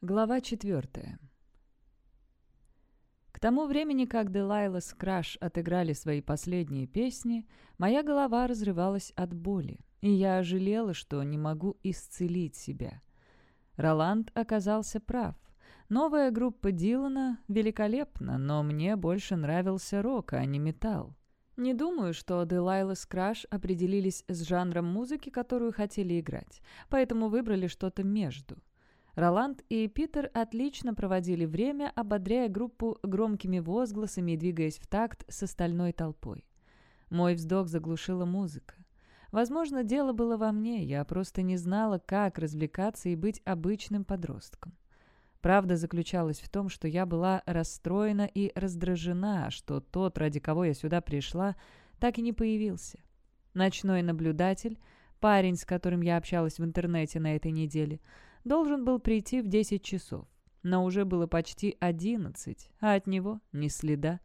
Глава четвертая. К тому времени, как Делайла с Краш отыграли свои последние песни, моя голова разрывалась от боли, и я жалела, что не могу исцелить себя. Роланд оказался прав. Новая группа Дилана великолепна, но мне больше нравился рок, а не металл. Не думаю, что Делайла с Краш определились с жанром музыки, которую хотели играть, поэтому выбрали что-то между – Роланд и Питер отлично проводили время, ободряя группу громкими возгласами и двигаясь в такт с остальной толпой. Мой вздох заглушила музыка. Возможно, дело было во мне, я просто не знала, как развлекаться и быть обычным подростком. Правда заключалась в том, что я была расстроена и раздражена, что тот, ради кого я сюда пришла, так и не появился. Ночной наблюдатель, парень, с которым я общалась в интернете на этой неделе – должен был прийти в 10 часов, но уже было почти 11, а от него ни следа.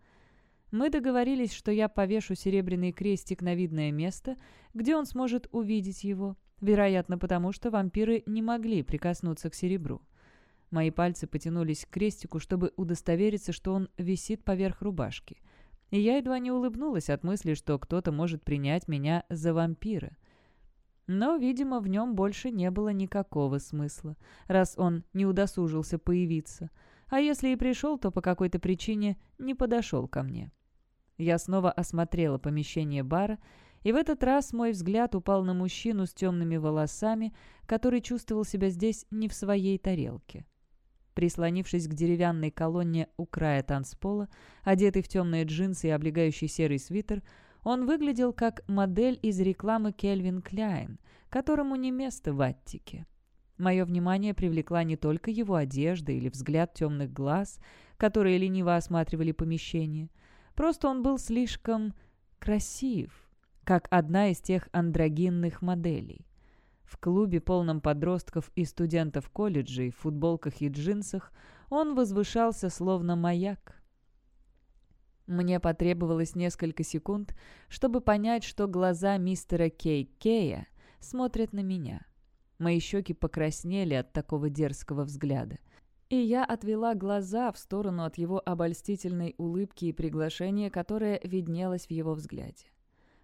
Мы договорились, что я повешу серебряный крестик на видное место, где он сможет увидеть его, вероятно, потому что вампиры не могли прикоснуться к серебру. Мои пальцы потянулись к крестику, чтобы удостовериться, что он висит поверх рубашки. И я едва не улыбнулась от мысли, что кто-то может принять меня за вампира. Но, видимо, в нем больше не было никакого смысла, раз он не удосужился появиться. А если и пришел, то по какой-то причине не подошел ко мне. Я снова осмотрела помещение бара, и в этот раз мой взгляд упал на мужчину с темными волосами, который чувствовал себя здесь не в своей тарелке. Прислонившись к деревянной колонне у края танцпола, одетый в темные джинсы и облегающий серый свитер, он выглядел как модель из рекламы Кельвин Кляйн, которому не место в Аттике. Мое внимание привлекла не только его одежда или взгляд темных глаз, которые лениво осматривали помещение. Просто он был слишком красив, как одна из тех андрогинных моделей. В клубе, полном подростков и студентов колледжей, в футболках и джинсах, он возвышался словно маяк. Мне потребовалось несколько секунд, чтобы понять, что глаза мистера Кей Кея смотрят на меня. Мои щеки покраснели от такого дерзкого взгляда. И я отвела глаза в сторону от его обольстительной улыбки и приглашения, которое виднелось в его взгляде.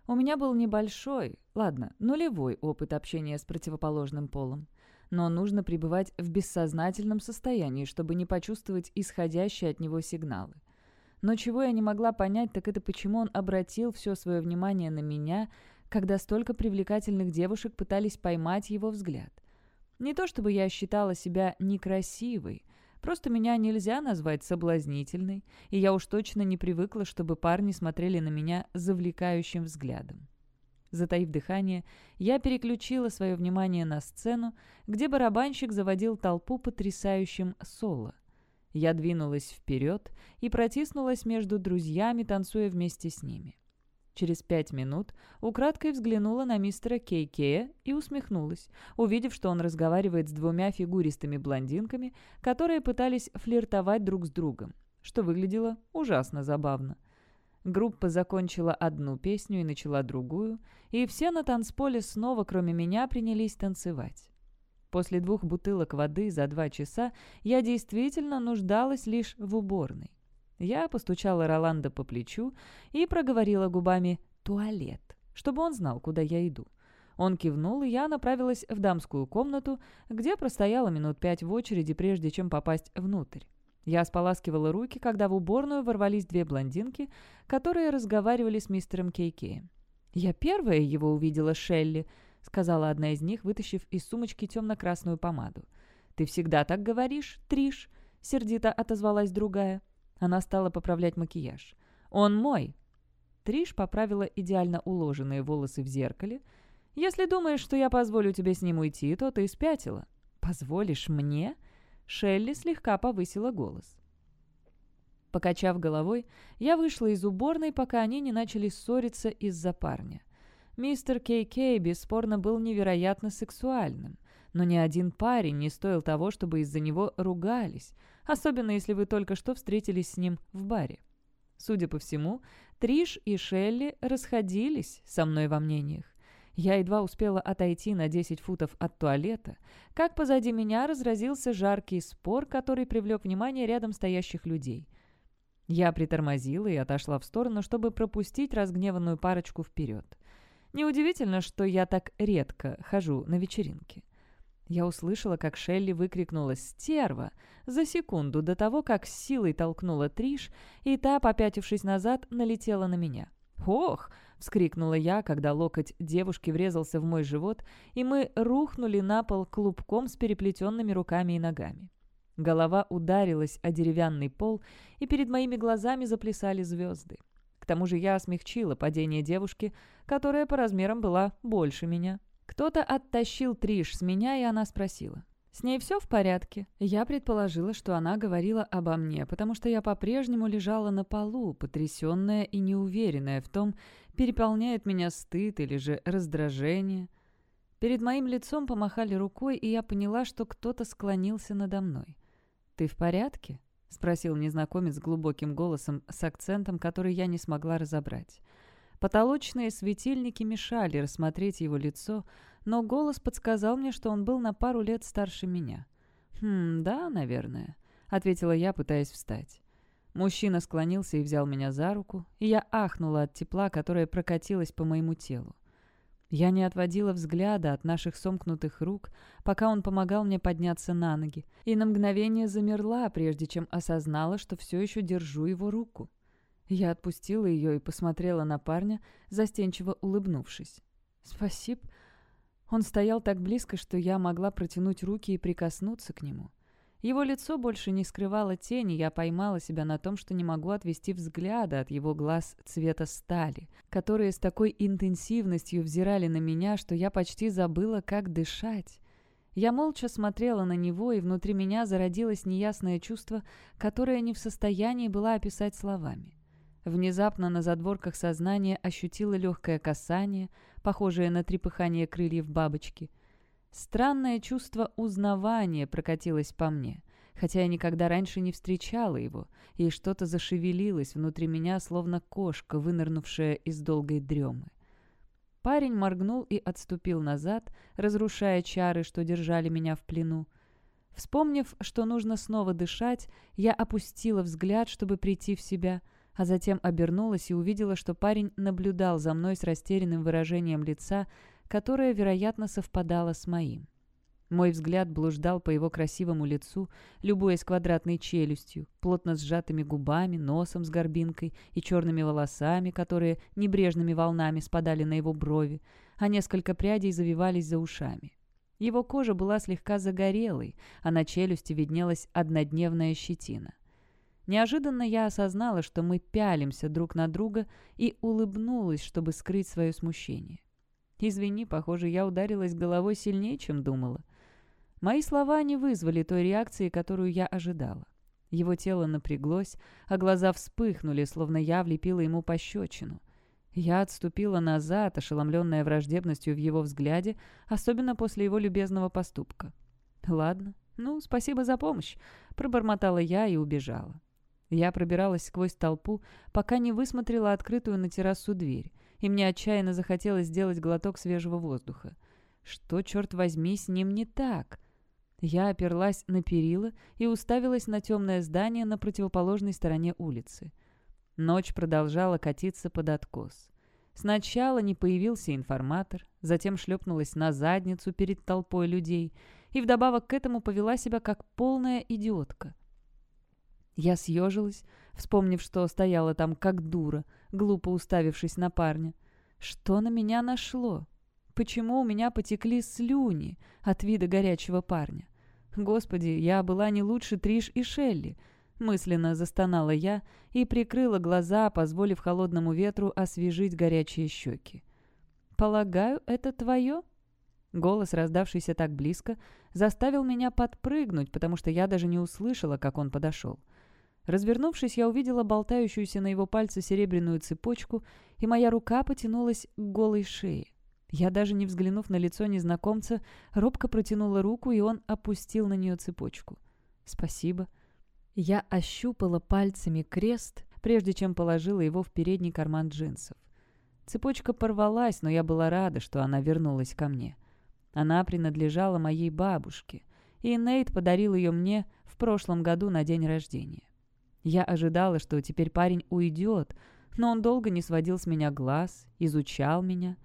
У меня был небольшой, ладно, нулевой опыт общения с противоположным полом. Но нужно пребывать в бессознательном состоянии, чтобы не почувствовать исходящие от него сигналы. Но чего я не могла понять, так это почему он обратил все свое внимание на меня, когда столько привлекательных девушек пытались поймать его взгляд. Не то чтобы я считала себя некрасивой, просто меня нельзя назвать соблазнительной, и я уж точно не привыкла, чтобы парни смотрели на меня завлекающим взглядом. Затаив дыхание, я переключила свое внимание на сцену, где барабанщик заводил толпу потрясающим соло. Я двинулась вперед и протиснулась между друзьями, танцуя вместе с ними. Через пять минут украдкой взглянула на мистера Кейкея и усмехнулась, увидев, что он разговаривает с двумя фигуристыми блондинками, которые пытались флиртовать друг с другом, что выглядело ужасно забавно. Группа закончила одну песню и начала другую, и все на танцполе снова, кроме меня, принялись танцевать. После двух бутылок воды за два часа я действительно нуждалась лишь в уборной. Я постучала Роланда по плечу и проговорила губами «туалет», чтобы он знал, куда я иду. Он кивнул, и я направилась в дамскую комнату, где простояла минут пять в очереди, прежде чем попасть внутрь. Я споласкивала руки, когда в уборную ворвались две блондинки, которые разговаривали с мистером Кейкеем. Я первая его увидела Шелли —— сказала одна из них, вытащив из сумочки темно-красную помаду. «Ты всегда так говоришь, Триш?» — сердито отозвалась другая. Она стала поправлять макияж. «Он мой!» Триш поправила идеально уложенные волосы в зеркале. «Если думаешь, что я позволю тебе с ним уйти, то ты спятила». «Позволишь мне?» Шелли слегка повысила голос. Покачав головой, я вышла из уборной, пока они не начали ссориться из-за парня. Мистер Кей Кей бесспорно был невероятно сексуальным, но ни один парень не стоил того, чтобы из-за него ругались, особенно если вы только что встретились с ним в баре. Судя по всему, Триш и Шелли расходились со мной во мнениях. Я едва успела отойти на 10 футов от туалета, как позади меня разразился жаркий спор, который привлек внимание рядом стоящих людей. Я притормозила и отошла в сторону, чтобы пропустить разгневанную парочку вперед. Неудивительно, что я так редко хожу на вечеринки. Я услышала, как Шелли выкрикнула «Стерва!» за секунду до того, как с силой толкнула Триш, и та, попятившись назад, налетела на меня. «Ох!» — вскрикнула я, когда локоть девушки врезался в мой живот, и мы рухнули на пол клубком с переплетенными руками и ногами. Голова ударилась о деревянный пол, и перед моими глазами заплясали звезды. Тому же я смягчила падение девушки, которая по размерам была больше меня. Кто-то оттащил Триш с меня, и она спросила. «С ней все в порядке?» Я предположила, что она говорила обо мне, потому что я по-прежнему лежала на полу, потрясенная и неуверенная в том, переполняет меня стыд или же раздражение. Перед моим лицом помахали рукой, и я поняла, что кто-то склонился надо мной. «Ты в порядке?» — спросил незнакомец глубоким голосом с акцентом, который я не смогла разобрать. Потолочные светильники мешали рассмотреть его лицо, но голос подсказал мне, что он был на пару лет старше меня. «Хм, да, наверное», — ответила я, пытаясь встать. Мужчина склонился и взял меня за руку, и я ахнула от тепла, которое прокатилось по моему телу. Я не отводила взгляда от наших сомкнутых рук, пока он помогал мне подняться на ноги, и на мгновение замерла, прежде чем осознала, что все еще держу его руку. Я отпустила ее и посмотрела на парня, застенчиво улыбнувшись. «Спасибо», он стоял так близко, что я могла протянуть руки и прикоснуться к нему. Его лицо больше не скрывало тени, я поймала себя на том, что не могу отвести взгляда от его глаз цвета стали, которые с такой интенсивностью взирали на меня, что я почти забыла, как дышать. Я молча смотрела на него, и внутри меня зародилось неясное чувство, которое не в состоянии была описать словами. Внезапно на задворках сознания ощутила легкое касание, похожее на трепыхание крыльев бабочки. Странное чувство узнавания прокатилось по мне, хотя я никогда раньше не встречала его, и что-то зашевелилось внутри меня, словно кошка, вынырнувшая из долгой дремы. Парень моргнул и отступил назад, разрушая чары, что держали меня в плену. Вспомнив, что нужно снова дышать, я опустила взгляд, чтобы прийти в себя — а затем обернулась и увидела, что парень наблюдал за мной с растерянным выражением лица, которое, вероятно, совпадало с моим. Мой взгляд блуждал по его красивому лицу, любуясь квадратной челюстью, плотно сжатыми губами, носом с горбинкой и черными волосами, которые небрежными волнами спадали на его брови, а несколько прядей завивались за ушами. Его кожа была слегка загорелой, а на челюсти виднелась однодневная щетина. Неожиданно я осознала, что мы пялимся друг на друга и улыбнулась, чтобы скрыть свое смущение. Извини, похоже, я ударилась головой сильнее, чем думала. Мои слова не вызвали той реакции, которую я ожидала. Его тело напряглось, а глаза вспыхнули, словно я влепила ему пощечину. Я отступила назад, ошеломленная враждебностью в его взгляде, особенно после его любезного поступка. «Ладно, ну, спасибо за помощь», — пробормотала я и убежала. Я пробиралась сквозь толпу, пока не высмотрела открытую на террасу дверь, и мне отчаянно захотелось сделать глоток свежего воздуха. Что, черт возьми, с ним не так? Я оперлась на перила и уставилась на темное здание на противоположной стороне улицы. Ночь продолжала катиться под откос. Сначала не появился информатор, затем шлепнулась на задницу перед толпой людей и вдобавок к этому повела себя как полная идиотка. Я съежилась, вспомнив, что стояла там как дура, глупо уставившись на парня. Что на меня нашло? Почему у меня потекли слюни от вида горячего парня? Господи, я была не лучше Триш и Шелли. Мысленно застонала я и прикрыла глаза, позволив холодному ветру освежить горячие щеки. «Полагаю, это твое?» Голос, раздавшийся так близко, заставил меня подпрыгнуть, потому что я даже не услышала, как он подошел. Развернувшись, я увидела болтающуюся на его пальце серебряную цепочку, и моя рука потянулась к голой шее. Я, даже не взглянув на лицо незнакомца, робко протянула руку, и он опустил на нее цепочку. «Спасибо». Я ощупала пальцами крест, прежде чем положила его в передний карман джинсов. Цепочка порвалась, но я была рада, что она вернулась ко мне. Она принадлежала моей бабушке, и Нейт подарил ее мне в прошлом году на день рождения. Я ожидала, что теперь парень уйдет, но он долго не сводил с меня глаз, изучал меня.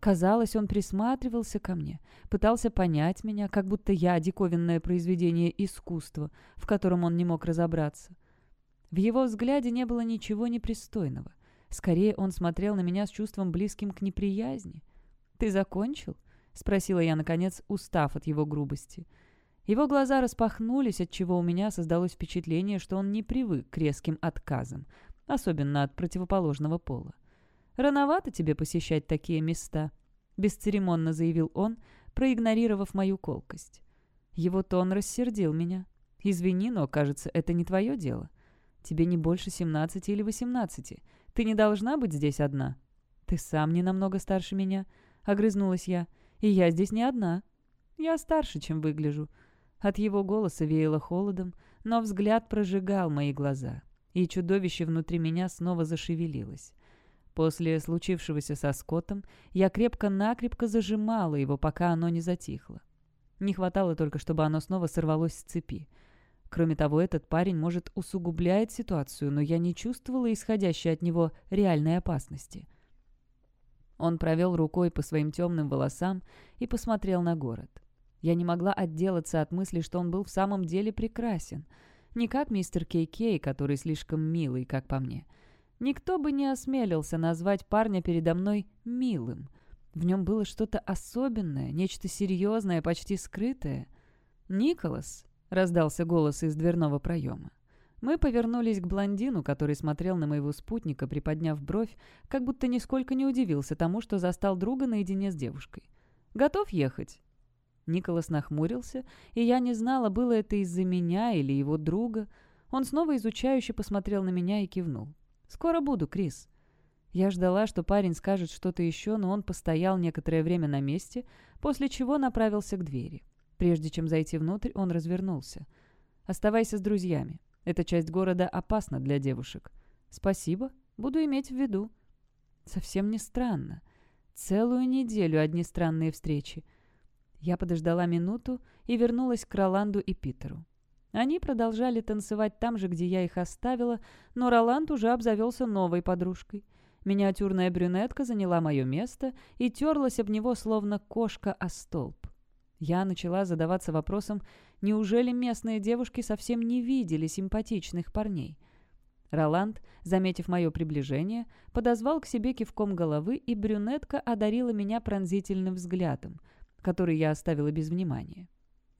Казалось, он присматривался ко мне, пытался понять меня, как будто я диковинное произведение искусства, в котором он не мог разобраться. В его взгляде не было ничего непристойного. Скорее, он смотрел на меня с чувством близким к неприязни. «Ты закончил?» — спросила я, наконец, устав от его грубости. Его глаза распахнулись, отчего у меня создалось впечатление, что он не привык к резким отказам, особенно от противоположного пола. «Рановато тебе посещать такие места», — бесцеремонно заявил он, проигнорировав мою колкость. Его тон рассердил меня. «Извини, но, кажется, это не твое дело. Тебе не больше семнадцати или восемнадцати. Ты не должна быть здесь одна». «Ты сам не намного старше меня», — огрызнулась я. «И я здесь не одна. Я старше, чем выгляжу». От его голоса веяло холодом, но взгляд прожигал мои глаза, и чудовище внутри меня снова зашевелилось. После случившегося со Скоттом я крепко-накрепко зажимала его, пока оно не затихло. Не хватало только, чтобы оно снова сорвалось с цепи. Кроме того, этот парень, может, усугубляет ситуацию, но я не чувствовала исходящей от него реальной опасности. Он провел рукой по своим темным волосам и посмотрел на город. Я не могла отделаться от мысли, что он был в самом деле прекрасен. Не как мистер Кей Кей, который слишком милый, как по мне. Никто бы не осмелился назвать парня передо мной милым. В нем было что-то особенное, нечто серьезное, почти скрытое. «Николас», — раздался голос из дверного проема. Мы повернулись к блондину, который смотрел на моего спутника, приподняв бровь, как будто нисколько не удивился тому, что застал друга наедине с девушкой. «Готов ехать?» Николас нахмурился, и я не знала, было это из-за меня или его друга. Он снова изучающе посмотрел на меня и кивнул. «Скоро буду, Крис». Я ждала, что парень скажет что-то еще, но он постоял некоторое время на месте, после чего направился к двери. Прежде чем зайти внутрь, он развернулся. «Оставайся с друзьями. Эта часть города опасна для девушек». «Спасибо. Буду иметь в виду». Совсем не странно. Целую неделю одни странные встречи. Я подождала минуту и вернулась к Роланду и Питеру. Они продолжали танцевать там же, где я их оставила, но Роланд уже обзавелся новой подружкой. Миниатюрная брюнетка заняла мое место и терлась об него, словно кошка о столб. Я начала задаваться вопросом, неужели местные девушки совсем не видели симпатичных парней? Роланд, заметив мое приближение, подозвал к себе кивком головы, и брюнетка одарила меня пронзительным взглядом — который я оставила без внимания.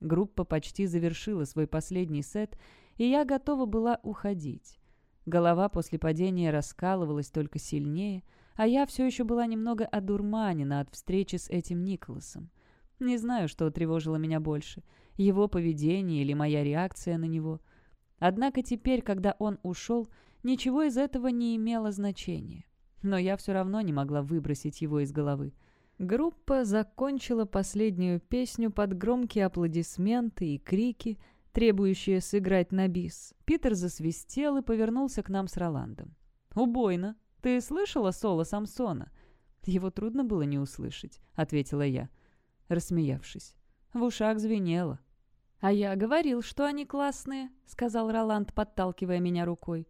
Группа почти завершила свой последний сет, и я готова была уходить. Голова после падения раскалывалась только сильнее, а я все еще была немного одурманена от встречи с этим Николасом. Не знаю, что тревожило меня больше, его поведение или моя реакция на него. Однако теперь, когда он ушел, ничего из этого не имело значения. Но я все равно не могла выбросить его из головы. Группа закончила последнюю песню под громкие аплодисменты и крики, требующие сыграть на бис. Питер засвистел и повернулся к нам с Роландом. «Убойно! Ты слышала соло Самсона?» «Его трудно было не услышать», — ответила я, рассмеявшись. В ушах звенело. «А я говорил, что они классные», — сказал Роланд, подталкивая меня рукой.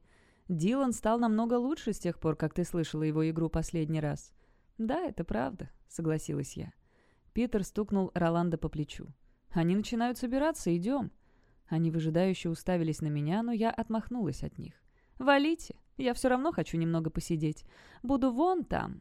«Дилан стал намного лучше с тех пор, как ты слышала его игру последний раз». «Да, это правда», — согласилась я. Питер стукнул Роланда по плечу. «Они начинают собираться, идем». Они выжидающе уставились на меня, но я отмахнулась от них. «Валите, я все равно хочу немного посидеть. Буду вон там».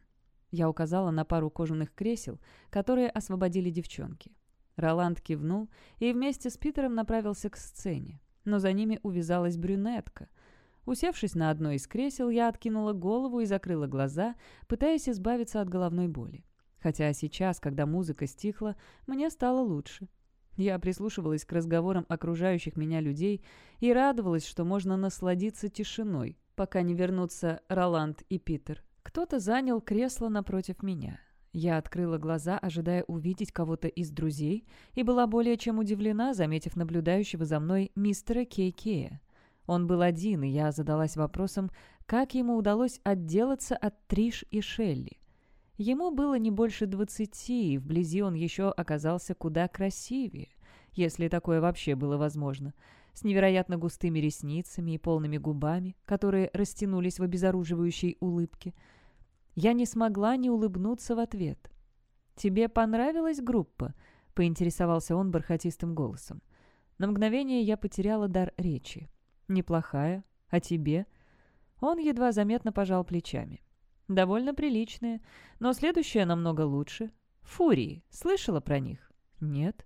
Я указала на пару кожаных кресел, которые освободили девчонки. Роланд кивнул и вместе с Питером направился к сцене, но за ними увязалась брюнетка — Усевшись на одно из кресел, я откинула голову и закрыла глаза, пытаясь избавиться от головной боли. Хотя сейчас, когда музыка стихла, мне стало лучше. Я прислушивалась к разговорам окружающих меня людей и радовалась, что можно насладиться тишиной, пока не вернутся Роланд и Питер. Кто-то занял кресло напротив меня. Я открыла глаза, ожидая увидеть кого-то из друзей, и была более чем удивлена, заметив наблюдающего за мной мистера Кей-Кея. Он был один, и я задалась вопросом, как ему удалось отделаться от Триш и Шелли. Ему было не больше двадцати, и вблизи он еще оказался куда красивее, если такое вообще было возможно, с невероятно густыми ресницами и полными губами, которые растянулись в обезоруживающей улыбке. Я не смогла не улыбнуться в ответ. «Тебе понравилась группа?» — поинтересовался он бархатистым голосом. На мгновение я потеряла дар речи. «Неплохая. А тебе?» Он едва заметно пожал плечами. «Довольно приличные, но следующая намного лучше. Фурии. Слышала про них?» «Нет».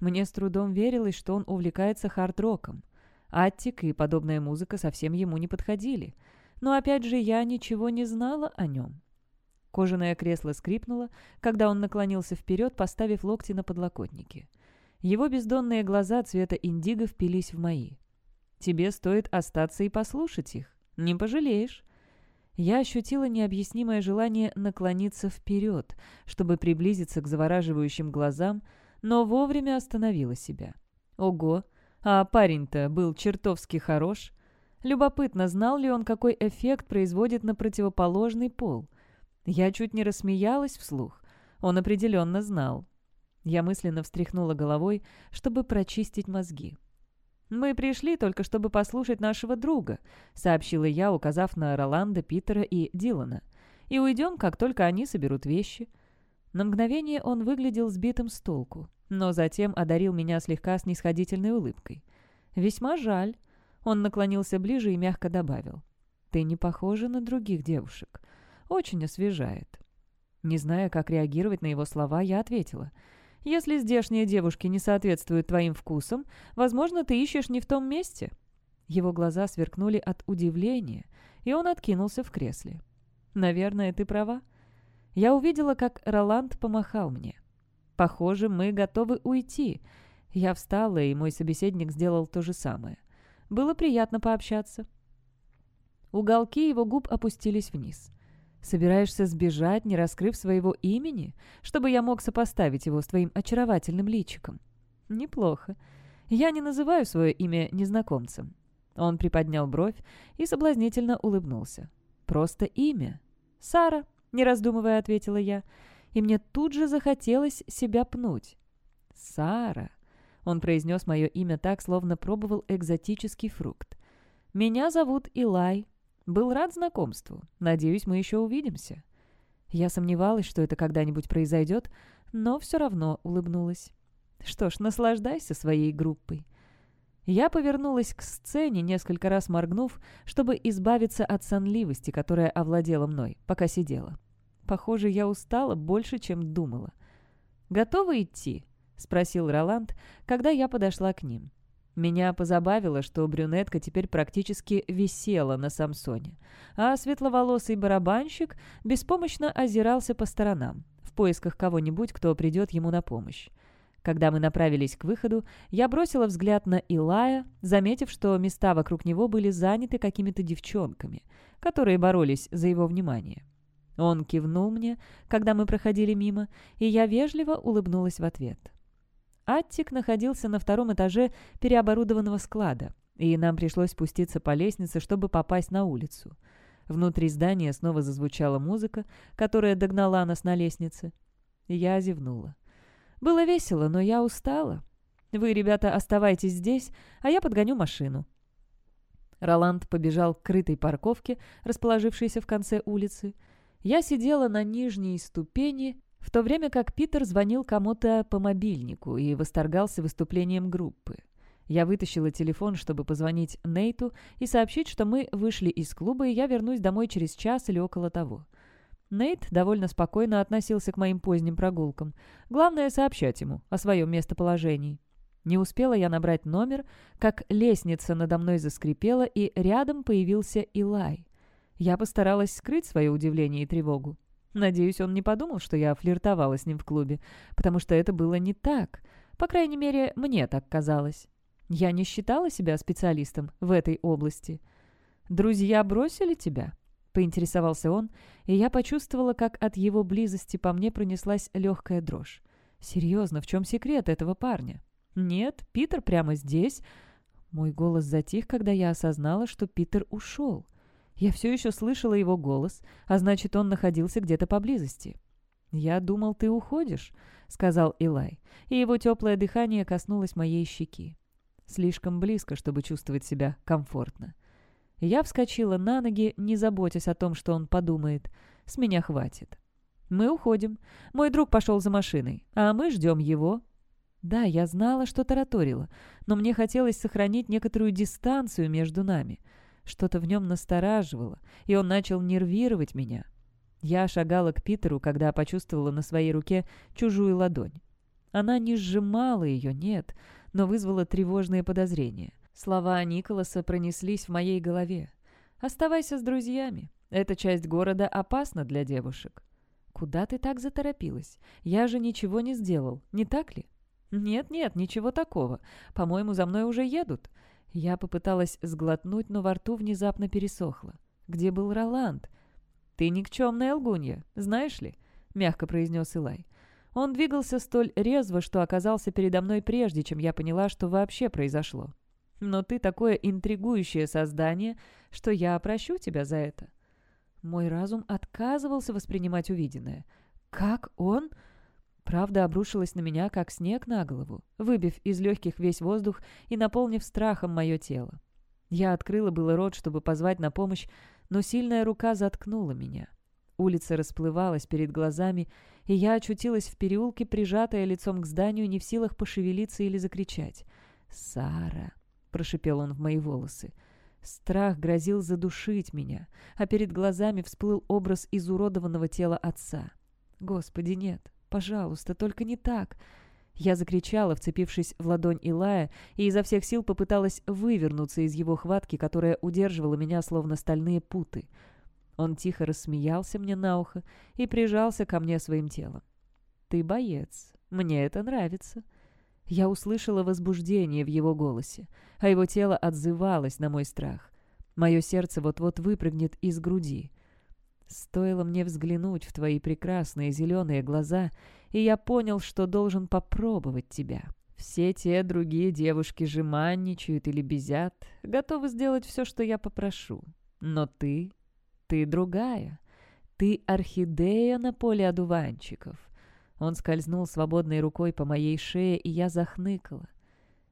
Мне с трудом верилось, что он увлекается хард-роком. Аттик и подобная музыка совсем ему не подходили. Но опять же я ничего не знала о нем. Кожаное кресло скрипнуло, когда он наклонился вперед, поставив локти на подлокотники. Его бездонные глаза цвета индиго впились в мои. «Тебе стоит остаться и послушать их. Не пожалеешь». Я ощутила необъяснимое желание наклониться вперед, чтобы приблизиться к завораживающим глазам, но вовремя остановила себя. Ого, а парень-то был чертовски хорош. Любопытно, знал ли он, какой эффект производит на противоположный пол. Я чуть не рассмеялась вслух. Он определенно знал. Я мысленно встряхнула головой, чтобы прочистить мозги. «Мы пришли только, чтобы послушать нашего друга», — сообщила я, указав на Роланда, Питера и Дилана. «И уйдем, как только они соберут вещи». На мгновение он выглядел сбитым с толку, но затем одарил меня слегка снисходительной улыбкой. «Весьма жаль». Он наклонился ближе и мягко добавил. «Ты не похожа на других девушек. Очень освежает». Не зная, как реагировать на его слова, я ответила — если здешние девушки не соответствуют твоим вкусам, возможно, ты ищешь не в том месте». Его глаза сверкнули от удивления, и он откинулся в кресле. «Наверное, ты права». Я увидела, как Роланд помахал мне. «Похоже, мы готовы уйти». Я встала, и мой собеседник сделал то же самое. Было приятно пообщаться. Уголки его губ опустились вниз. Собираешься сбежать, не раскрыв своего имени, чтобы я мог сопоставить его с твоим очаровательным личиком? Неплохо. Я не называю свое имя незнакомцем. Он приподнял бровь и соблазнительно улыбнулся. Просто имя. Сара, не раздумывая, ответила я, и мне тут же захотелось себя пнуть. Сара. Он произнес мое имя так, словно пробовал экзотический фрукт. «Меня зовут Илай. Был рад знакомству. Надеюсь, мы еще увидимся». Я сомневалась, что это когда-нибудь произойдет, но все равно улыбнулась. «Что ж, наслаждайся своей группой». Я повернулась к сцене, несколько раз моргнув, чтобы избавиться от сонливости, которая овладела мной, пока сидела. Похоже, я устала больше, чем думала. «Готовы идти?» — спросил Роланд, когда я подошла к ним. Меня позабавило, что брюнетка теперь практически висела на Самсоне, а светловолосый барабанщик беспомощно озирался по сторонам, в поисках кого-нибудь, кто придет ему на помощь. Когда мы направились к выходу, я бросила взгляд на Илая, заметив, что места вокруг него были заняты какими-то девчонками, которые боролись за его внимание. Он кивнул мне, когда мы проходили мимо, и я вежливо улыбнулась в ответ. Аттик находился на втором этаже переоборудованного склада, и нам пришлось спуститься по лестнице, чтобы попасть на улицу. Внутри здания снова зазвучала музыка, которая догнала нас на лестнице. Я зевнула. Было весело, но я устала. Вы, ребята, оставайтесь здесь, а я подгоню машину. Роланд побежал к крытой парковке, расположившейся в конце улицы. Я сидела на нижней ступени в то время как Питер звонил кому-то по мобильнику и восторгался выступлением группы. Я вытащила телефон, чтобы позвонить Нейту и сообщить, что мы вышли из клуба, и я вернусь домой через час или около того. Нейт довольно спокойно относился к моим поздним прогулкам. Главное — сообщать ему о своем местоположении. Не успела я набрать номер, как лестница надо мной заскрипела, и рядом появился Илай. Я постаралась скрыть свое удивление и тревогу. Надеюсь, он не подумал, что я флиртовала с ним в клубе, потому что это было не так. По крайней мере, мне так казалось. Я не считала себя специалистом в этой области. «Друзья бросили тебя?» — поинтересовался он, и я почувствовала, как от его близости по мне пронеслась легкая дрожь. «Серьезно, в чем секрет этого парня?» «Нет, Питер прямо здесь». Мой голос затих, когда я осознала, что Питер ушел. Я все еще слышала его голос, а значит, он находился где-то поблизости. «Я думал, ты уходишь», — сказал Илай, и его теплое дыхание коснулось моей щеки. Слишком близко, чтобы чувствовать себя комфортно. Я вскочила на ноги, не заботясь о том, что он подумает. С меня хватит. Мы уходим. Мой друг пошел за машиной, а мы ждем его. Да, я знала, что тараторила, но мне хотелось сохранить некоторую дистанцию между нами. Что-то в нем настораживало, и он начал нервировать меня. Я шагала к Питеру, когда почувствовала на своей руке чужую ладонь. Она не сжимала ее, нет, но вызвала тревожные подозрения. Слова Николаса пронеслись в моей голове. «Оставайся с друзьями. Эта часть города опасна для девушек». «Куда ты так заторопилась? Я же ничего не сделал, не так ли?» «Нет-нет, ничего такого. По-моему, за мной уже едут». Я попыталась сглотнуть, но во рту внезапно пересохло. «Где был Роланд?» «Ты никчемная лгунья, знаешь ли?» — мягко произнес Илай. Он двигался столь резво, что оказался передо мной прежде, чем я поняла, что вообще произошло. «Но ты такое интригующее создание, что я прощу тебя за это». Мой разум отказывался воспринимать увиденное. «Как он?» Правда обрушилась на меня, как снег на голову, выбив из легких весь воздух и наполнив страхом мое тело. Я открыла было рот, чтобы позвать на помощь, но сильная рука заткнула меня. Улица расплывалась перед глазами, и я очутилась в переулке, прижатая лицом к зданию, не в силах пошевелиться или закричать. «Сара!» — прошипел он в мои волосы. Страх грозил задушить меня, а перед глазами всплыл образ изуродованного тела отца. «Господи, нет! Пожалуйста, только не так!» Я закричала, вцепившись в ладонь Илая, и изо всех сил попыталась вывернуться из его хватки, которая удерживала меня, словно стальные путы. Он тихо рассмеялся мне на ухо и прижался ко мне своим телом. «Ты боец. Мне это нравится». Я услышала возбуждение в его голосе, а его тело отзывалось на мой страх. Мое сердце вот-вот выпрыгнет из груди. Стоило мне взглянуть в твои прекрасные зеленые глаза, и я понял, что должен попробовать тебя. Все те другие девушки жеманничают или безят, готовы сделать все, что я попрошу. Но ты... ты другая. Ты орхидея на поле одуванчиков. Он скользнул свободной рукой по моей шее, и я захныкала.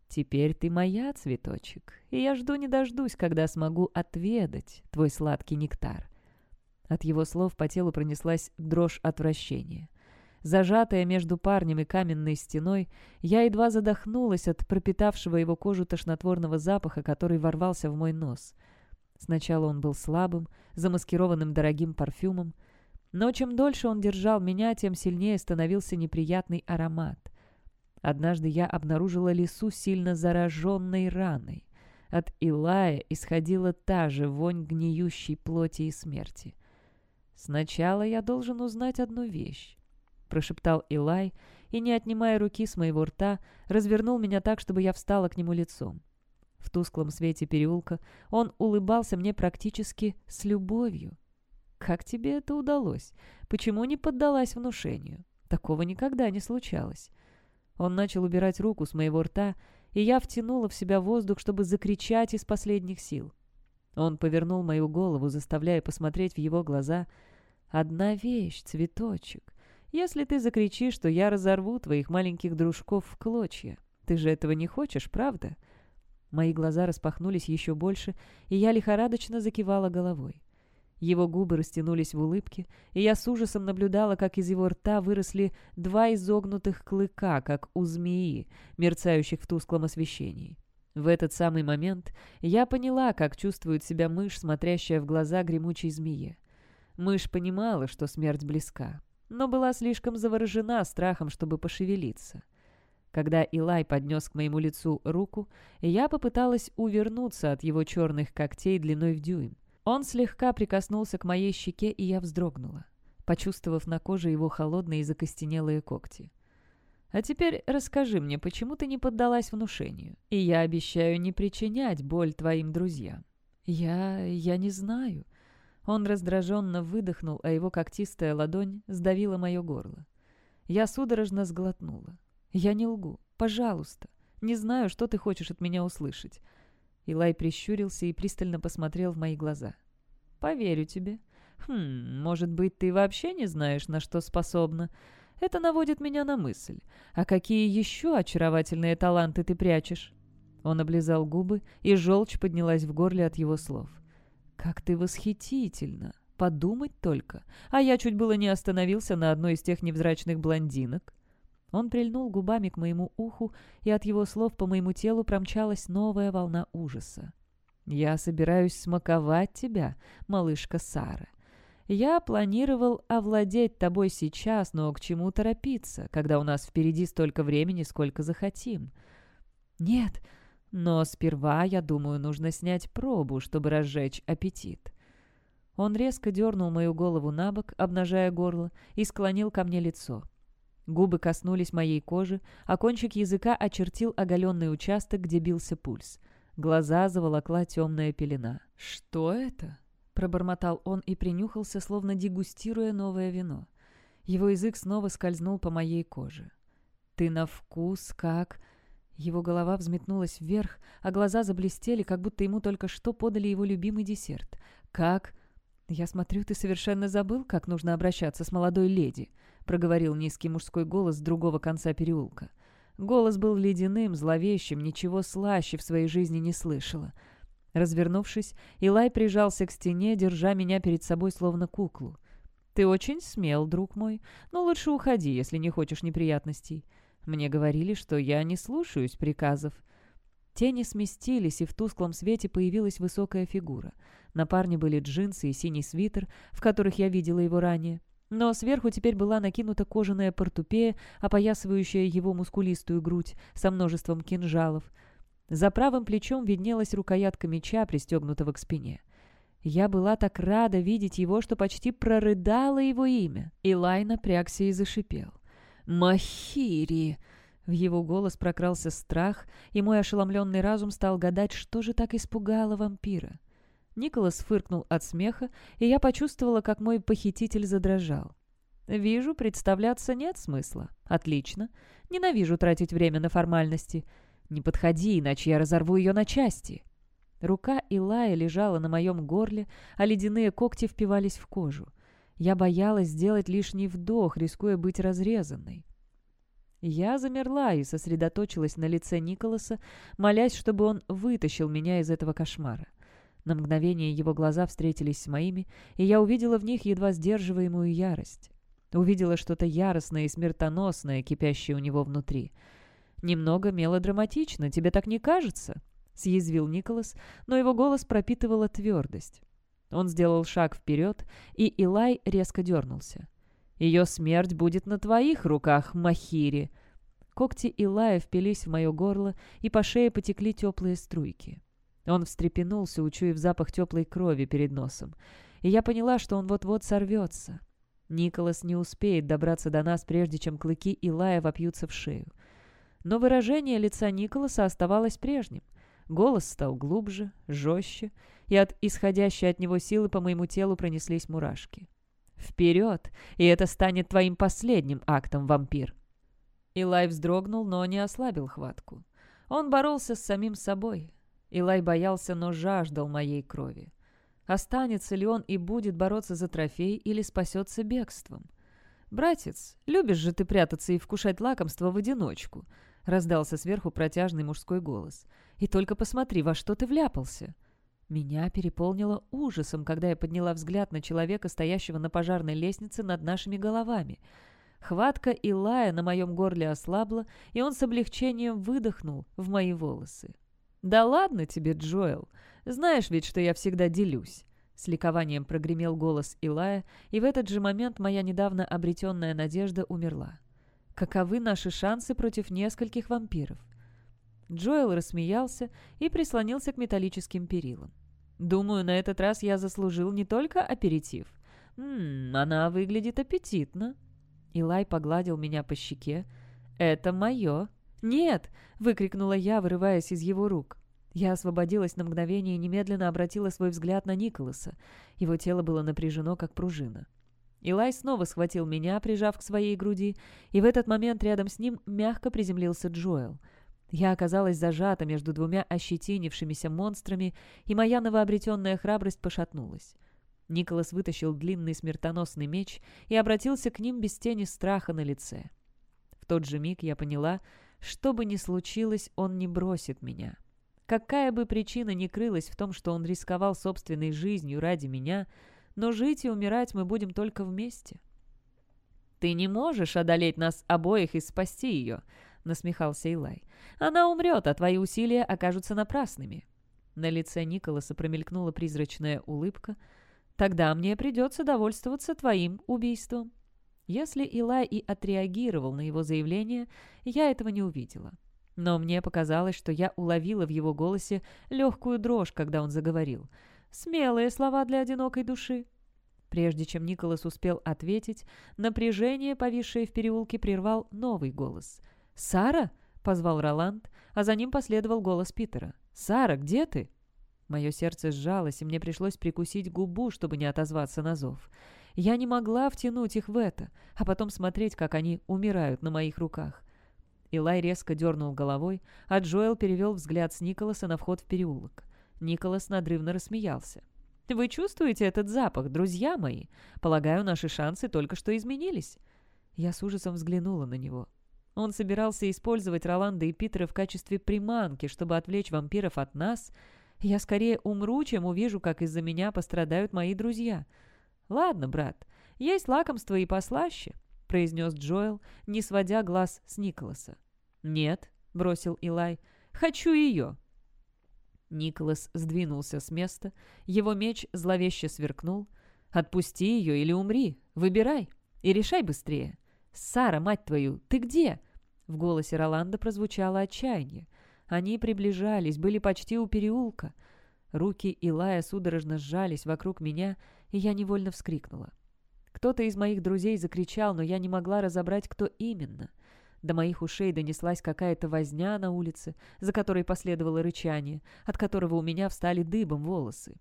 «Теперь ты моя, цветочек, и я жду не дождусь, когда смогу отведать твой сладкий нектар. От его слов по телу пронеслась дрожь отвращения. Зажатая между парнем и каменной стеной, я едва задохнулась от пропитавшего его кожу тошнотворного запаха, который ворвался в мой нос. Сначала он был слабым, замаскированным дорогим парфюмом, но чем дольше он держал меня, тем сильнее становился неприятный аромат. Однажды я обнаружила лесу сильно зараженной раной. От Илая исходила та же вонь гниющей плоти и смерти — «Сначала я должен узнать одну вещь», — прошептал Илай, и, не отнимая руки с моего рта, развернул меня так, чтобы я встала к нему лицом. В тусклом свете переулка он улыбался мне практически с любовью. «Как тебе это удалось? Почему не поддалась внушению? Такого никогда не случалось». Он начал убирать руку с моего рта, и я втянула в себя воздух, чтобы закричать из последних сил. Он повернул мою голову, заставляя посмотреть в его глаза. «Одна вещь, цветочек. Если ты закричишь, что я разорву твоих маленьких дружков в клочья. Ты же этого не хочешь, правда?» Мои глаза распахнулись еще больше, и я лихорадочно закивала головой. Его губы растянулись в улыбке, и я с ужасом наблюдала, как из его рта выросли два изогнутых клыка, как у змеи, мерцающих в тусклом освещении. В этот самый момент я поняла, как чувствует себя мышь, смотрящая в глаза гремучей змее. Мышь понимала, что смерть близка, но была слишком заворожена страхом, чтобы пошевелиться. Когда Илай поднес к моему лицу руку, я попыталась увернуться от его черных когтей длиной в дюйм. Он слегка прикоснулся к моей щеке, и я вздрогнула, почувствовав на коже его холодные и закостенелые когти. А теперь расскажи мне, почему ты не поддалась внушению? И я обещаю не причинять боль твоим друзьям». «Я... я не знаю». Он раздраженно выдохнул, а его когтистая ладонь сдавила мое горло. Я судорожно сглотнула. «Я не лгу. Пожалуйста. Не знаю, что ты хочешь от меня услышать». Илай прищурился и пристально посмотрел в мои глаза. «Поверю тебе». «Хм, может быть, ты вообще не знаешь, на что способна?» Это наводит меня на мысль. А какие еще очаровательные таланты ты прячешь?» Он облизал губы, и желчь поднялась в горле от его слов. «Как ты восхитительно! Подумать только! А я чуть было не остановился на одной из тех невзрачных блондинок». Он прильнул губами к моему уху, и от его слов по моему телу промчалась новая волна ужаса. «Я собираюсь смаковать тебя, малышка Сара. Я планировал овладеть тобой сейчас, но к чему торопиться, когда у нас впереди столько времени, сколько захотим? Нет, но сперва, я думаю, нужно снять пробу, чтобы разжечь аппетит. Он резко дернул мою голову на бок, обнажая горло, и склонил ко мне лицо. Губы коснулись моей кожи, а кончик языка очертил оголенный участок, где бился пульс. Глаза заволокла темная пелена. «Что это?» Пробормотал он и принюхался, словно дегустируя новое вино. Его язык снова скользнул по моей коже. «Ты на вкус как...» Его голова взметнулась вверх, а глаза заблестели, как будто ему только что подали его любимый десерт. «Как...» «Я смотрю, ты совершенно забыл, как нужно обращаться с молодой леди», — проговорил низкий мужской голос с другого конца переулка. Голос был ледяным, зловещим, ничего слаще в своей жизни не слышала. Развернувшись, Илай прижался к стене, держа меня перед собой словно куклу. «Ты очень смел, друг мой, но лучше уходи, если не хочешь неприятностей. Мне говорили, что я не слушаюсь приказов». Тени сместились, и в тусклом свете появилась высокая фигура. На парне были джинсы и синий свитер, в которых я видела его ранее. Но сверху теперь была накинута кожаная портупея, опоясывающая его мускулистую грудь со множеством кинжалов — за правым плечом виднелась рукоятка меча, пристегнутого к спине. Я была так рада видеть его, что почти прорыдала его имя. Илай напрягся и зашипел. «Махири!» В его голос прокрался страх, и мой ошеломленный разум стал гадать, что же так испугало вампира. Николас фыркнул от смеха, и я почувствовала, как мой похититель задрожал. «Вижу, представляться нет смысла. Отлично. Ненавижу тратить время на формальности. «Не подходи, иначе я разорву ее на части». Рука Илая лежала на моем горле, а ледяные когти впивались в кожу. Я боялась сделать лишний вдох, рискуя быть разрезанной. Я замерла и сосредоточилась на лице Николаса, молясь, чтобы он вытащил меня из этого кошмара. На мгновение его глаза встретились с моими, и я увидела в них едва сдерживаемую ярость. Увидела что-то яростное и смертоносное, кипящее у него внутри — «Немного мелодраматично, тебе так не кажется?» — съязвил Николас, но его голос пропитывала твердость. Он сделал шаг вперед, и Илай резко дернулся. «Ее смерть будет на твоих руках, Махири!» Когти Илая впились в мое горло, и по шее потекли теплые струйки. Он встрепенулся, учуяв запах теплой крови перед носом. И я поняла, что он вот-вот сорвется. Николас не успеет добраться до нас, прежде чем клыки Илая вопьются в шею. Но выражение лица Николаса оставалось прежним. Голос стал глубже, жестче, и от исходящей от него силы по моему телу пронеслись мурашки. «Вперед! И это станет твоим последним актом, вампир!» Илай вздрогнул, но не ослабил хватку. Он боролся с самим собой. Илай боялся, но жаждал моей крови. Останется ли он и будет бороться за трофей или спасется бегством? «Братец, любишь же ты прятаться и вкушать лакомство в одиночку?» — раздался сверху протяжный мужской голос. «И только посмотри, во что ты вляпался!» Меня переполнило ужасом, когда я подняла взгляд на человека, стоящего на пожарной лестнице над нашими головами. Хватка Илая на моем горле ослабла, и он с облегчением выдохнул в мои волосы. «Да ладно тебе, Джоэл! Знаешь ведь, что я всегда делюсь!» С ликованием прогремел голос Илая, и в этот же момент моя недавно обретенная надежда умерла. Каковы наши шансы против нескольких вампиров? Джоэл рассмеялся и прислонился к металлическим перилам. «Думаю, на этот раз я заслужил не только аперитив. Ммм, она выглядит аппетитно». Илай погладил меня по щеке. «Это мое». «Нет!» — выкрикнула я, вырываясь из его рук. Я освободилась на мгновение и немедленно обратила свой взгляд на Николаса. Его тело было напряжено, как пружина. Илай снова схватил меня, прижав к своей груди, и в этот момент рядом с ним мягко приземлился Джоэл. Я оказалась зажата между двумя ощетинившимися монстрами, и моя новообретенная храбрость пошатнулась. Николас вытащил длинный смертоносный меч и обратился к ним без тени страха на лице. В тот же миг я поняла, что бы ни случилось, он не бросит меня. Какая бы причина ни крылась в том, что он рисковал собственной жизнью ради меня, но жить и умирать мы будем только вместе. «Ты не можешь одолеть нас обоих и спасти ее», — насмехался Илай. «Она умрет, а твои усилия окажутся напрасными». На лице Николаса промелькнула призрачная улыбка. «Тогда мне придется довольствоваться твоим убийством». Если Илай и отреагировал на его заявление, я этого не увидела. Но мне показалось, что я уловила в его голосе легкую дрожь, когда он заговорил. «Смелые слова для одинокой души». Прежде чем Николас успел ответить, напряжение, повисшее в переулке, прервал новый голос. «Сара?» — позвал Роланд, а за ним последовал голос Питера. «Сара, где ты?» Мое сердце сжалось, и мне пришлось прикусить губу, чтобы не отозваться на зов. Я не могла втянуть их в это, а потом смотреть, как они умирают на моих руках. Илай резко дернул головой, а Джоэл перевел взгляд с Николаса на вход в переулок. Николас надрывно рассмеялся. «Вы чувствуете этот запах, друзья мои? Полагаю, наши шансы только что изменились». Я с ужасом взглянула на него. Он собирался использовать Роланда и Питера в качестве приманки, чтобы отвлечь вампиров от нас. Я скорее умру, чем увижу, как из-за меня пострадают мои друзья. «Ладно, брат, есть лакомство и послаще», — произнес Джоэл, не сводя глаз с Николаса. «Нет», — бросил Илай, — «хочу ее». Николас сдвинулся с места, его меч зловеще сверкнул. «Отпусти ее или умри, выбирай, и решай быстрее». «Сара, мать твою, ты где?» В голосе Роланда прозвучало отчаяние. Они приближались, были почти у переулка. Руки Илая судорожно сжались вокруг меня, и я невольно вскрикнула. Кто-то из моих друзей закричал, но я не могла разобрать, кто именно. До моих ушей донеслась какая-то возня на улице, за которой последовало рычание, от которого у меня встали дыбом волосы.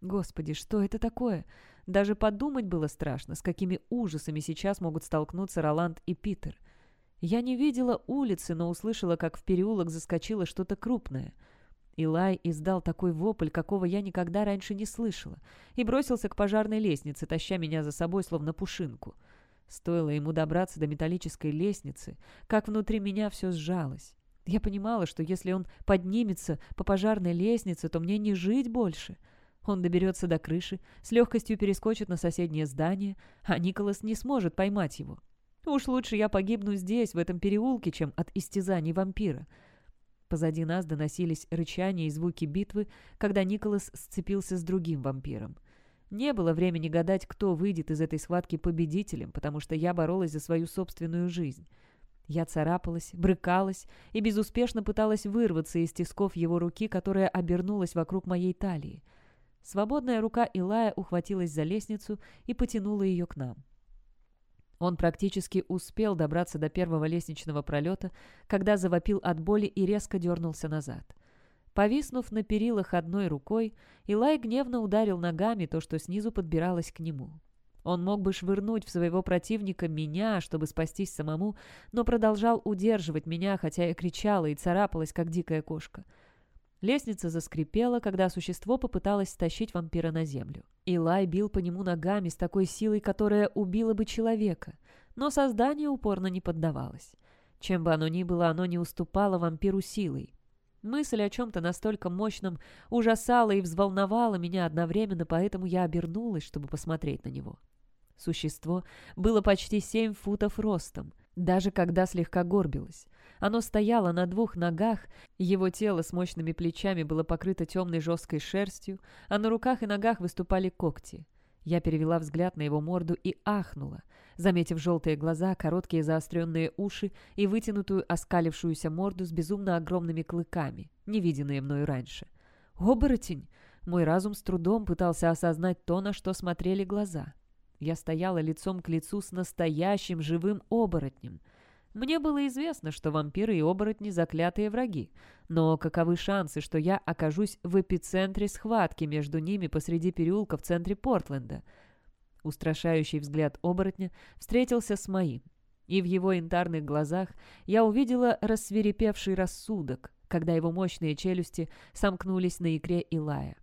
Господи, что это такое? Даже подумать было страшно, с какими ужасами сейчас могут столкнуться Роланд и Питер. Я не видела улицы, но услышала, как в переулок заскочило что-то крупное — Илай издал такой вопль, какого я никогда раньше не слышала, и бросился к пожарной лестнице, таща меня за собой, словно пушинку. Стоило ему добраться до металлической лестницы, как внутри меня все сжалось. Я понимала, что если он поднимется по пожарной лестнице, то мне не жить больше. Он доберется до крыши, с легкостью перескочит на соседнее здание, а Николас не сможет поймать его. Уж лучше я погибну здесь, в этом переулке, чем от истязаний вампира. Позади нас доносились рычания и звуки битвы, когда Николас сцепился с другим вампиром. Не было времени гадать, кто выйдет из этой схватки победителем, потому что я боролась за свою собственную жизнь. Я царапалась, брыкалась и безуспешно пыталась вырваться из тисков его руки, которая обернулась вокруг моей талии. Свободная рука Илая ухватилась за лестницу и потянула ее к нам. Он практически успел добраться до первого лестничного пролета, когда завопил от боли и резко дернулся назад. Повиснув на перилах одной рукой, Илай гневно ударил ногами то, что снизу подбиралось к нему. Он мог бы швырнуть в своего противника меня, чтобы спастись самому, но продолжал удерживать меня, хотя я кричала и царапалась, как дикая кошка. Лестница заскрипела, когда существо попыталось стащить вампира на землю. Илай бил по нему ногами с такой силой, которая убила бы человека, но создание упорно не поддавалось. Чем бы оно ни было, оно не уступало вампиру силой. Мысль о чем-то настолько мощном ужасала и взволновала меня одновременно, поэтому я обернулась, чтобы посмотреть на него. Существо было почти семь футов ростом, даже когда слегка горбилось. Оно стояло на двух ногах, его тело с мощными плечами было покрыто темной жесткой шерстью, а на руках и ногах выступали когти. Я перевела взгляд на его морду и ахнула, заметив желтые глаза, короткие заостренные уши и вытянутую оскалившуюся морду с безумно огромными клыками, не виденные мною раньше. «Оборотень!» Мой разум с трудом пытался осознать то, на что смотрели глаза. Я стояла лицом к лицу с настоящим живым оборотнем. Мне было известно, что вампиры и оборотни – заклятые враги, но каковы шансы, что я окажусь в эпицентре схватки между ними посреди переулка в центре Портленда? Устрашающий взгляд оборотня встретился с моим, и в его янтарных глазах я увидела рассверепевший рассудок, когда его мощные челюсти сомкнулись на икре Илая.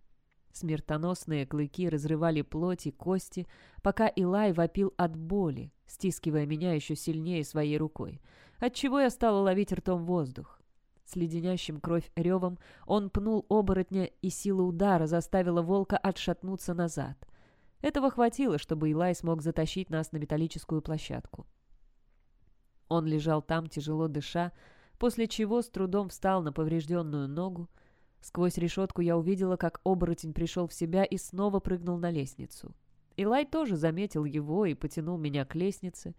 Смертоносные клыки разрывали плоть и кости, пока Илай вопил от боли, стискивая меня еще сильнее своей рукой, отчего я стала ловить ртом воздух. С леденящим кровь ревом он пнул оборотня, и сила удара заставила волка отшатнуться назад. Этого хватило, чтобы Илай смог затащить нас на металлическую площадку. Он лежал там, тяжело дыша, после чего с трудом встал на поврежденную ногу, Сквозь решетку я увидела, как оборотень пришел в себя и снова прыгнул на лестницу. Илай тоже заметил его и потянул меня к лестнице.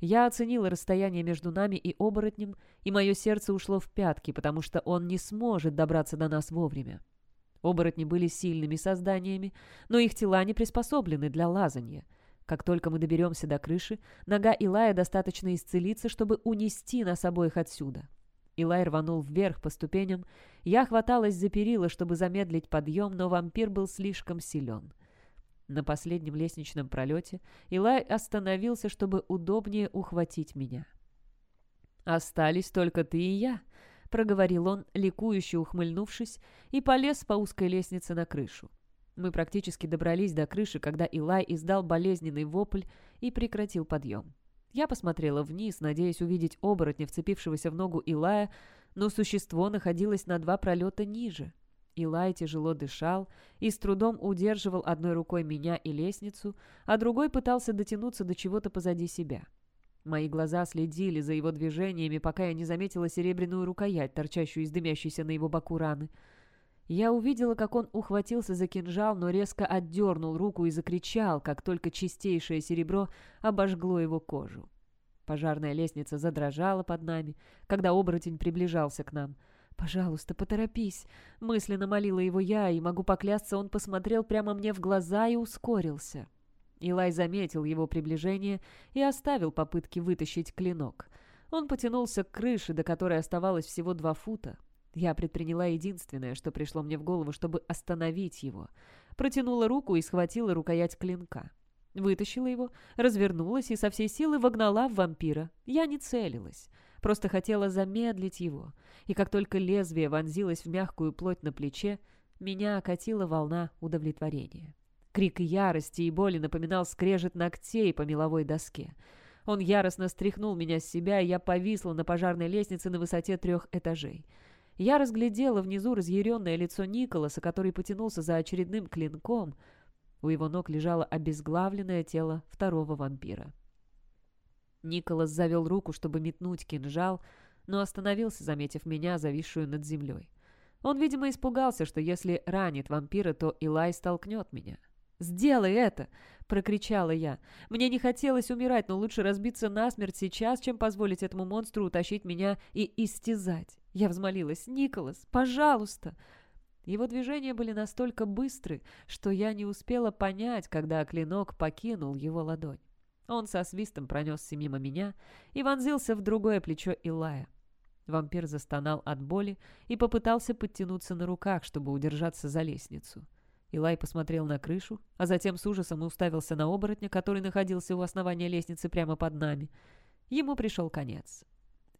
Я оценила расстояние между нами и оборотнем, и мое сердце ушло в пятки, потому что он не сможет добраться до нас вовремя. Оборотни были сильными созданиями, но их тела не приспособлены для лазанья. Как только мы доберемся до крыши, нога Илая достаточно исцелиться, чтобы унести нас обоих отсюда. Илай рванул вверх по ступеням. Я хваталась за перила, чтобы замедлить подъем, но вампир был слишком силен. На последнем лестничном пролете Илай остановился, чтобы удобнее ухватить меня. «Остались только ты и я», — проговорил он, ликующе ухмыльнувшись, и полез по узкой лестнице на крышу. Мы практически добрались до крыши, когда Илай издал болезненный вопль и прекратил подъем. Я посмотрела вниз, надеясь увидеть оборотня, вцепившегося в ногу Илая, но существо находилось на два пролета ниже. Илай тяжело дышал и с трудом удерживал одной рукой меня и лестницу, а другой пытался дотянуться до чего-то позади себя. Мои глаза следили за его движениями, пока я не заметила серебряную рукоять, торчащую из дымящейся на его боку раны. Я увидела, как он ухватился за кинжал, но резко отдернул руку и закричал, как только чистейшее серебро обожгло его кожу. Пожарная лестница задрожала под нами, когда оборотень приближался к нам. «Пожалуйста, поторопись!» — мысленно молила его я, и, могу поклясться, он посмотрел прямо мне в глаза и ускорился. Илай заметил его приближение и оставил попытки вытащить клинок. Он потянулся к крыше, до которой оставалось всего два фута. Я предприняла единственное, что пришло мне в голову, чтобы остановить его. Протянула руку и схватила рукоять клинка. Вытащила его, развернулась и со всей силы вогнала в вампира. Я не целилась. Просто хотела замедлить его. И как только лезвие вонзилось в мягкую плоть на плече, меня окатила волна удовлетворения. Крик ярости и боли напоминал скрежет ногтей по меловой доске. Он яростно стряхнул меня с себя, и я повисла на пожарной лестнице на высоте трех этажей. Я разглядела внизу разъяренное лицо Николаса, который потянулся за очередным клинком. У его ног лежало обезглавленное тело второго вампира. Николас завел руку, чтобы метнуть кинжал, но остановился, заметив меня, зависшую над землей. Он, видимо, испугался, что если ранит вампира, то Илай столкнет меня. «Сделай это!» — прокричала я. Мне не хотелось умирать, но лучше разбиться насмерть сейчас, чем позволить этому монстру утащить меня и истязать. Я взмолилась. «Николас, пожалуйста!» Его движения были настолько быстры, что я не успела понять, когда клинок покинул его ладонь. Он со свистом пронесся мимо меня и вонзился в другое плечо Илая. Вампир застонал от боли и попытался подтянуться на руках, чтобы удержаться за лестницу. Илай посмотрел на крышу, а затем с ужасом уставился на оборотня, который находился у основания лестницы прямо под нами. Ему пришел конец.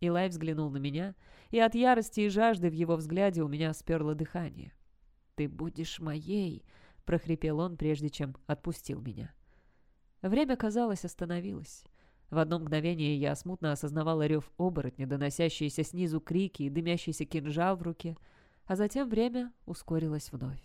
Илай взглянул на меня, и от ярости и жажды в его взгляде у меня сперло дыхание. «Ты будешь моей!» — прохрипел он, прежде чем отпустил меня. Время, казалось, остановилось. В одно мгновение я смутно осознавала рев оборотня, доносящиеся снизу крики и дымящийся кинжал в руке, а затем время ускорилось вновь.